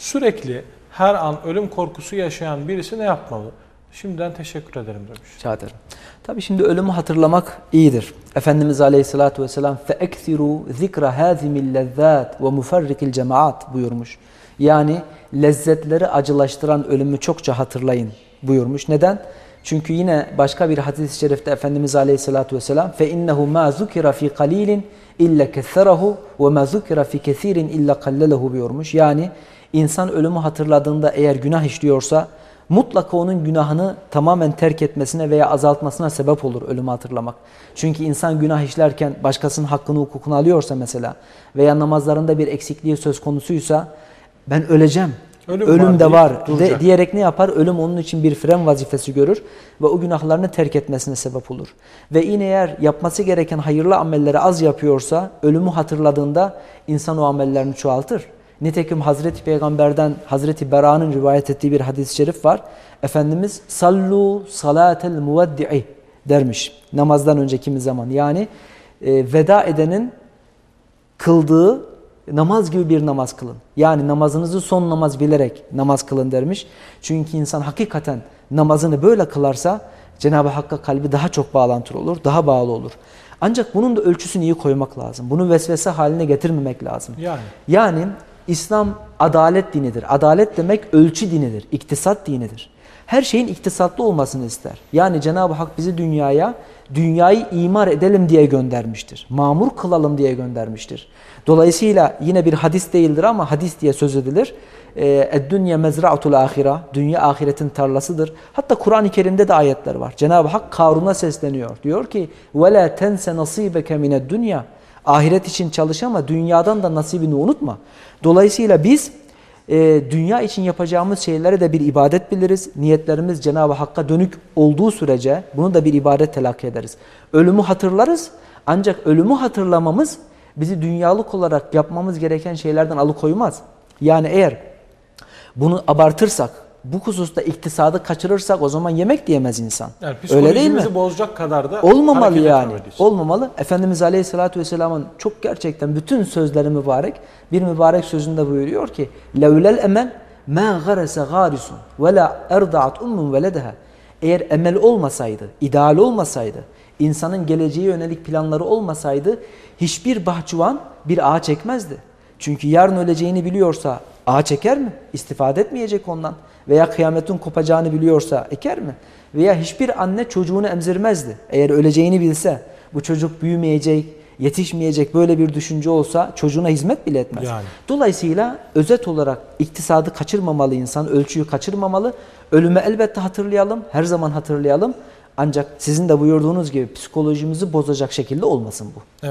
Sürekli her an ölüm korkusu yaşayan birisi ne yapmalı? Şimdiden teşekkür ederim demiş. Rica ederim. Tabii şimdi ölümü hatırlamak iyidir. Efendimiz Aleyhisselatü Vesselam فَاَكْثِرُوا ذِكْرَ هَذِمِ اللَّذَّاتِ وَمُفَرِّقِ الْجَمَعَاتِ buyurmuş. Yani lezzetleri acılaştıran ölümü çokça hatırlayın buyurmuş. Neden? Çünkü yine başka bir hadis-i şerifte Efendimiz Aleyhisselatü Vesselam فَاِنَّهُ مَا ذُكِرَ ف۪ي قَلِيلٍ اِلَّا كَثَّرَهُ وَمَا ذُكِرَ ف۪ي كَثِيرٍ اِلَّا قَلَّلَهُ buyurmuş. Yani insan ölümü hatırladığında eğer günah işliyorsa mutlaka onun günahını tamamen terk etmesine veya azaltmasına sebep olur ölümü hatırlamak. Çünkü insan günah işlerken başkasının hakkını hukukunu alıyorsa mesela veya namazlarında bir eksikliği söz konusuysa ben öleceğim. Ölüm Ölüm, var de var de, duracak. diyerek ne yapar? Ölüm onun için bir fren vazifesi görür ve o günahlarını terk etmesine sebep olur. Ve yine eğer yapması gereken hayırlı amelleri az yapıyorsa ölümü hatırladığında insan o amellerini çoğaltır. Nitekim Hazreti Peygamber'den Hazreti Bera'nın rivayet ettiği bir hadis-i şerif var. Efendimiz sallu salatel muveddi'i dermiş namazdan önce kimi zaman. Yani e, veda edenin kıldığı namaz gibi bir namaz kılın. Yani namazınızı son namaz bilerek namaz kılın dermiş. Çünkü insan hakikaten namazını böyle kılarsa Cenab-ı Hakk'a kalbi daha çok bağlantılı olur, daha bağlı olur. Ancak bunun da ölçüsünü iyi koymak lazım. Bunu vesvese haline getirmemek lazım. Yani Yani İslam adalet dinidir. Adalet demek ölçü dinidir, iktisat dinidir. Her şeyin iktisatlı olmasını ister. Yani Cenab-ı Hak bizi dünyaya, dünyayı imar edelim diye göndermiştir. Mamur kılalım diye göndermiştir. Dolayısıyla yine bir hadis değildir ama hadis diye söz edilir. Dünya mezra'atul ahira. Dünya ahiretin tarlasıdır. Hatta Kur'an-ı Kerim'de de ayetler var. Cenab-ı Hak Karun'a sesleniyor. Diyor ki: "Ve la tense nasibeke mined dunya." Ahiret için çalış ama dünyadan da nasibini unutma. Dolayısıyla biz e, dünya için yapacağımız şeylere de bir ibadet biliriz. Niyetlerimiz Cenab-ı Hakk'a dönük olduğu sürece bunu da bir ibadet telakki ederiz. Ölümü hatırlarız ancak ölümü hatırlamamız bizi dünyalık olarak yapmamız gereken şeylerden alıkoymaz. Yani eğer bunu abartırsak, bu hususta iktisadı kaçırırsak o zaman yemek diyemez insan. Yani Öyle değil mi? bozacak kadar da olmamalı yani. Olmamalı. Efendimiz Aleyhisselatü Vesselam'ın çok gerçekten bütün sözleri mübarek. Bir mübarek sözünde buyuruyor ki levlel emel ma garese garisun ve la erdaat ummun veledeha. Eğer emel olmasaydı, ideal olmasaydı, insanın geleceğe yönelik planları olmasaydı hiçbir bahçıvan bir ağa çekmezdi. Çünkü yarın öleceğini biliyorsa ağa çeker mi? İstifade etmeyecek ondan. Veya kıyametin kopacağını biliyorsa eker mi? Veya hiçbir anne çocuğunu emzirmezdi. Eğer öleceğini bilse bu çocuk büyümeyecek, yetişmeyecek böyle bir düşünce olsa çocuğuna hizmet bile etmez. Yani. Dolayısıyla özet olarak iktisadı kaçırmamalı insan, ölçüyü kaçırmamalı. Ölümü elbette hatırlayalım, her zaman hatırlayalım. Ancak sizin de buyurduğunuz gibi psikolojimizi bozacak şekilde olmasın bu. Evet.